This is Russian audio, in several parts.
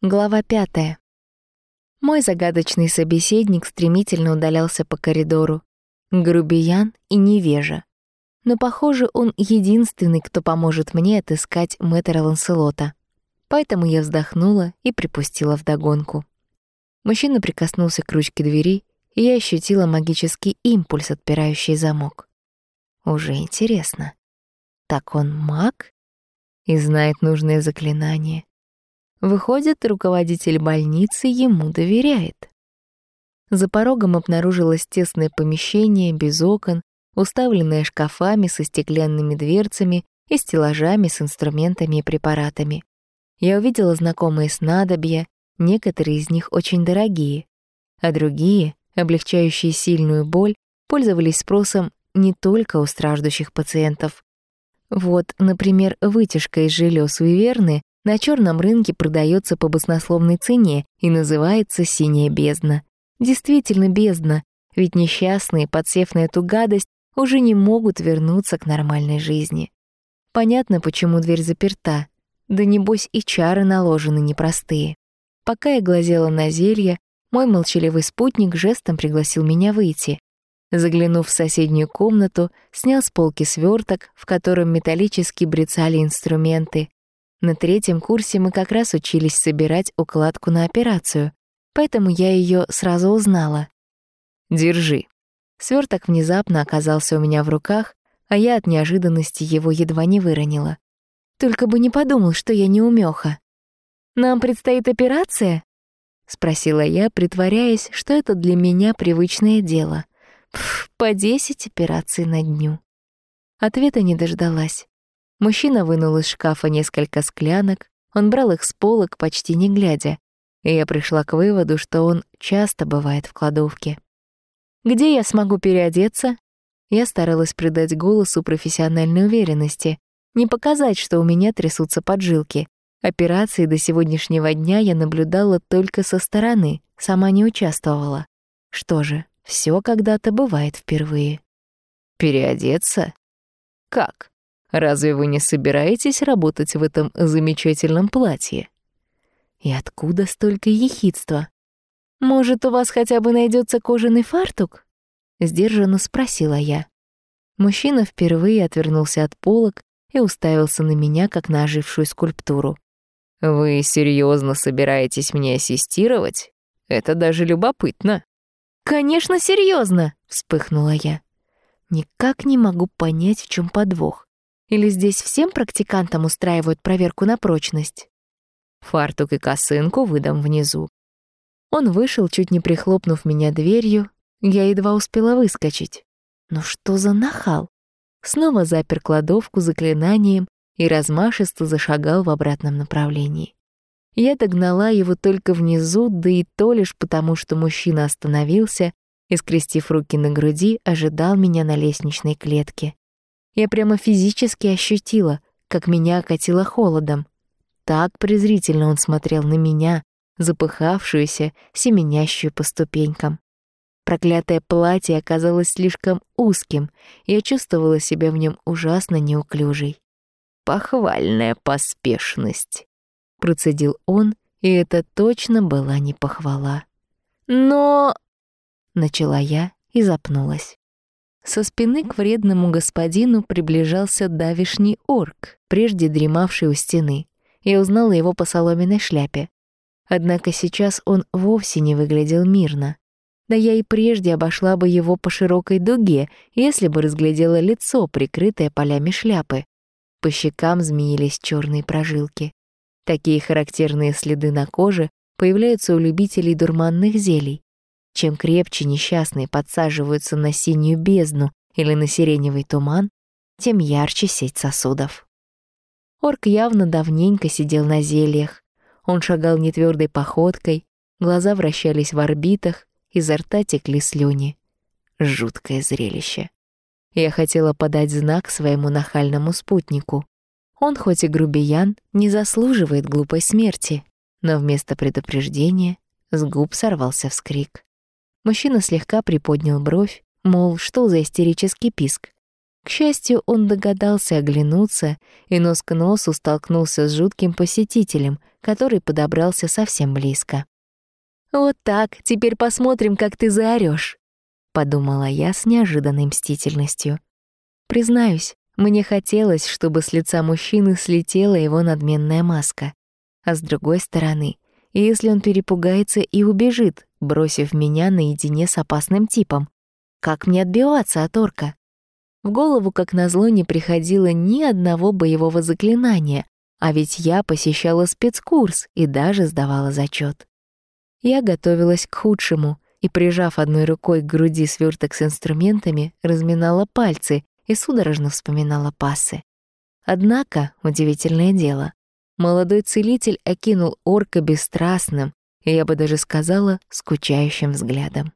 Глава пятая. Мой загадочный собеседник стремительно удалялся по коридору. Грубиян и невежа. Но, похоже, он единственный, кто поможет мне отыскать мэтра Ланселота. Поэтому я вздохнула и припустила вдогонку. Мужчина прикоснулся к ручке двери, и я ощутила магический импульс, отпирающий замок. Уже интересно. Так он маг? И знает нужное заклинание. Выходит, руководитель больницы ему доверяет. За порогом обнаружилось тесное помещение без окон, уставленное шкафами со стеклянными дверцами и стеллажами с инструментами и препаратами. Я увидела знакомые снадобья, некоторые из них очень дорогие, а другие, облегчающие сильную боль, пользовались спросом не только у страждущих пациентов. Вот, например, вытяжка из желез Виверны на черном рынке продается по баснословной цене и называется «синяя бездна». Действительно бездна, ведь несчастные, подсев на эту гадость, уже не могут вернуться к нормальной жизни. Понятно, почему дверь заперта. Да небось и чары наложены непростые. Пока я глазела на зелье, мой молчаливый спутник жестом пригласил меня выйти. Заглянув в соседнюю комнату, снял с полки сверток, в котором металлически брецали инструменты. На третьем курсе мы как раз учились собирать укладку на операцию, поэтому я ее сразу узнала. «Держи». Сверток внезапно оказался у меня в руках, а я от неожиданности его едва не выронила. Только бы не подумал, что я не умеха. «Нам предстоит операция?» — спросила я, притворяясь, что это для меня привычное дело. Пф, по десять операций на дню. Ответа не дождалась. Мужчина вынул из шкафа несколько склянок, он брал их с полок, почти не глядя, и я пришла к выводу, что он часто бывает в кладовке. «Где я смогу переодеться?» Я старалась придать голосу профессиональной уверенности, не показать, что у меня трясутся поджилки. Операции до сегодняшнего дня я наблюдала только со стороны, сама не участвовала. Что же, все когда-то бывает впервые. «Переодеться? Как? Разве вы не собираетесь работать в этом замечательном платье?» И откуда столько ехидства? «Может, у вас хотя бы найдется кожаный фартук?» Сдержанно спросила я. Мужчина впервые отвернулся от полок и уставился на меня, как на ожившую скульптуру. «Вы серьезно собираетесь мне ассистировать? Это даже любопытно». «Конечно, серьезно, вспыхнула я. Никак не могу понять, в чем подвох. Или здесь всем практикантам устраивают проверку на прочность? Фартук и косынку выдам внизу. Он вышел, чуть не прихлопнув меня дверью. Я едва успела выскочить. Ну что за нахал? Снова запер кладовку заклинанием и размашисто зашагал в обратном направлении. Я догнала его только внизу, да и то лишь потому, что мужчина остановился и, скрестив руки на груди, ожидал меня на лестничной клетке. Я прямо физически ощутила, как меня окатило холодом. Так презрительно он смотрел на меня, запыхавшуюся, семенящую по ступенькам. Проклятое платье оказалось слишком узким, и я чувствовала себя в нем ужасно неуклюжей. «Похвальная поспешность», — процедил он, и это точно была не похвала. «Но...» — начала я и запнулась. Со спины к вредному господину приближался давишний орк, прежде дремавший у стены. Я узнала его по соломенной шляпе. Однако сейчас он вовсе не выглядел мирно. Да я и прежде обошла бы его по широкой дуге, если бы разглядела лицо, прикрытое полями шляпы. По щекам змеились черные прожилки. Такие характерные следы на коже появляются у любителей дурманных зелий. Чем крепче несчастные подсаживаются на синюю бездну или на сиреневый туман, тем ярче сеть сосудов. Орк явно давненько сидел на зельях. Он шагал нетвёрдой походкой, глаза вращались в орбитах, изо рта текли слюни. Жуткое зрелище. Я хотела подать знак своему нахальному спутнику. Он хоть и грубиян, не заслуживает глупой смерти, но вместо предупреждения с губ сорвался вскрик. Мужчина слегка приподнял бровь, мол, что за истерический писк. К счастью, он догадался оглянуться и нос к носу столкнулся с жутким посетителем, который подобрался совсем близко. «Вот так, теперь посмотрим, как ты заорёшь», — подумала я с неожиданной мстительностью. Признаюсь, мне хотелось, чтобы с лица мужчины слетела его надменная маска. А с другой стороны, если он перепугается и убежит, бросив меня наедине с опасным типом, как мне отбиваться от орка? В голову, как назло, не приходило ни одного боевого заклинания, а ведь я посещала спецкурс и даже сдавала зачет. Я готовилась к худшему и, прижав одной рукой к груди сверток с инструментами, разминала пальцы и судорожно вспоминала пасы. Однако, удивительное дело, молодой целитель окинул орка бесстрастным, я бы даже сказала, скучающим взглядом.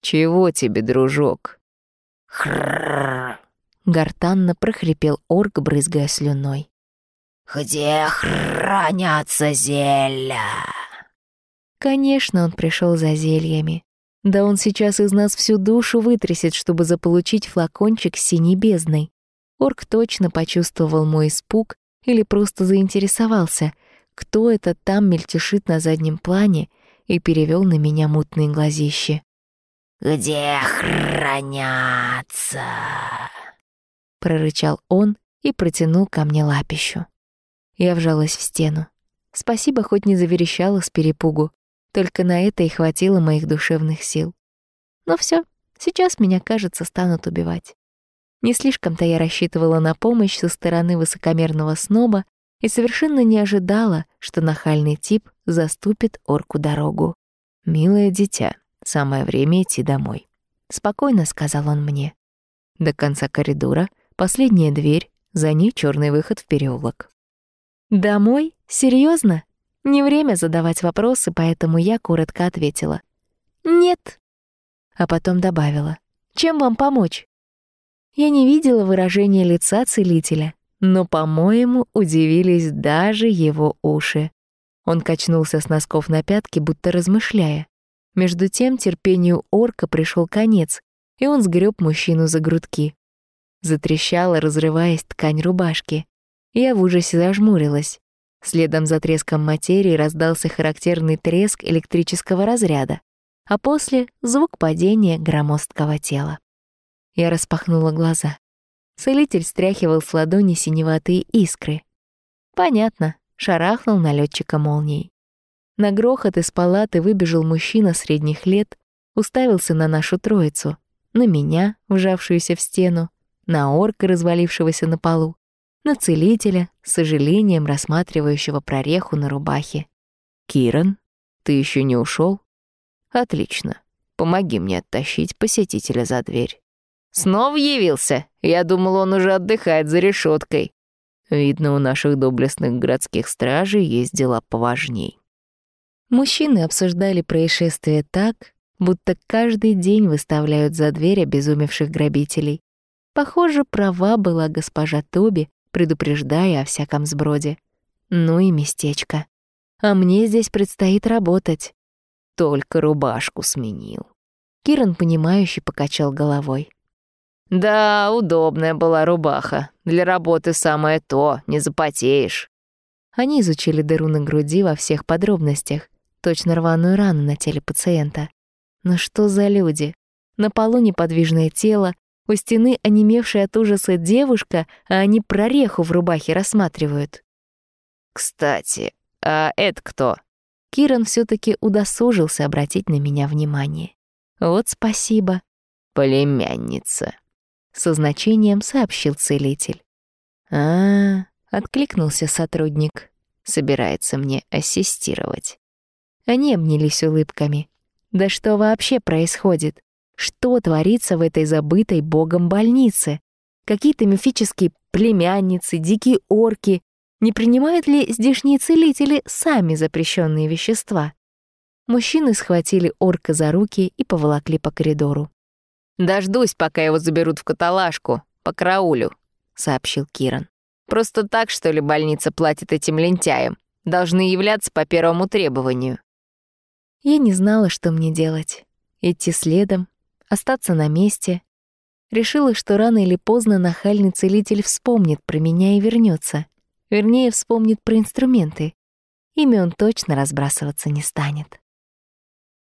«Чего тебе, дружок?» «Хрррр!» — гортанно прохрипел орк, брызгая слюной. «Где хранятся зелья?» Конечно, он пришел за зельями. Да он сейчас из нас всю душу вытрясет, чтобы заполучить флакончик с синей бездной. Орк точно почувствовал мой испуг или просто заинтересовался, кто это там мельтешит на заднем плане, и перевел на меня мутные глазищи. «Где хранятся?» прорычал он и протянул ко мне лапищу. Я вжалась в стену. Спасибо, хоть не заверещала с перепугу. Только на это и хватило моих душевных сил. Но все, сейчас меня, кажется, станут убивать. Не слишком-то я рассчитывала на помощь со стороны высокомерного сноба и совершенно не ожидала, что нахальный тип заступит орку дорогу. «Милое дитя, самое время идти домой», — спокойно сказал он мне. До конца коридора последняя дверь, за ней черный выход в переулок. «Домой? Серьезно? Не время задавать вопросы, поэтому я коротко ответила. «Нет». А потом добавила. «Чем вам помочь?» Я не видела выражения лица целителя, но, по-моему, удивились даже его уши. Он качнулся с носков на пятки, будто размышляя. Между тем терпению орка пришел конец, и он сгреб мужчину за грудки. Затрещала, разрываясь ткань рубашки. Я в ужасе зажмурилась. Следом за треском материи раздался характерный треск электрического разряда, а после — звук падения громоздкого тела. Я распахнула глаза. Целитель стряхивал с ладони синеватые искры. Понятно, шарахнул налетчика молнией. На грохот из палаты выбежал мужчина средних лет, уставился на нашу троицу, на меня, вжавшуюся в стену, на орка, развалившегося на полу, на целителя, с сожалением рассматривающего прореху на рубахе. «Киран, ты еще не ушел? «Отлично. Помоги мне оттащить посетителя за дверь». «Снова явился? Я думал, он уже отдыхает за решеткой. Видно, у наших доблестных городских стражей есть дела поважней. Мужчины обсуждали происшествие так, будто каждый день выставляют за дверь обезумевших грабителей. Похоже, права была госпожа Тоби, предупреждая о всяком сброде. Ну и местечко. А мне здесь предстоит работать. Только рубашку сменил. Киран, понимающе покачал головой. «Да, удобная была рубаха. Для работы самое то, не запотеешь». Они изучили дыру на груди во всех подробностях, точно рваную рану на теле пациента. Но что за люди? На полу неподвижное тело, у стены онемевшая от ужаса девушка, а они прореху в рубахе рассматривают. «Кстати, а это кто?» Киран все таки удосужился обратить на меня внимание. «Вот спасибо». «Племянница», — со значением сообщил целитель. а, -а, -а откликнулся сотрудник. «Собирается мне ассистировать». Они обнялись улыбками. «Да что вообще происходит? Что творится в этой забытой богом больнице? Какие-то мифические племянницы, дикие орки. Не принимают ли здешние целители сами запрещенные вещества? Мужчины схватили орка за руки и поволокли по коридору. «Дождусь, пока его заберут в каталажку, по караулю», — сообщил Киран. «Просто так, что ли, больница платит этим лентяям? Должны являться по первому требованию». Я не знала, что мне делать. Идти следом остаться на месте. Решила, что рано или поздно нахальный целитель вспомнит про меня и вернется. Вернее, вспомнит про инструменты. ими он точно разбрасываться не станет.